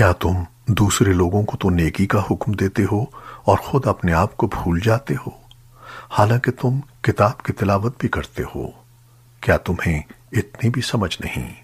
کیا تم دوسرے لوگوں کو تو نیکی کا حکم دیتے ہو اور خود اپنے آپ کو بھول جاتے ہو؟ حالانکہ تم کتاب کی تلاوت بھی کرتے ہو۔ کیا تمہیں اتنی بھی سمجھ نہیں؟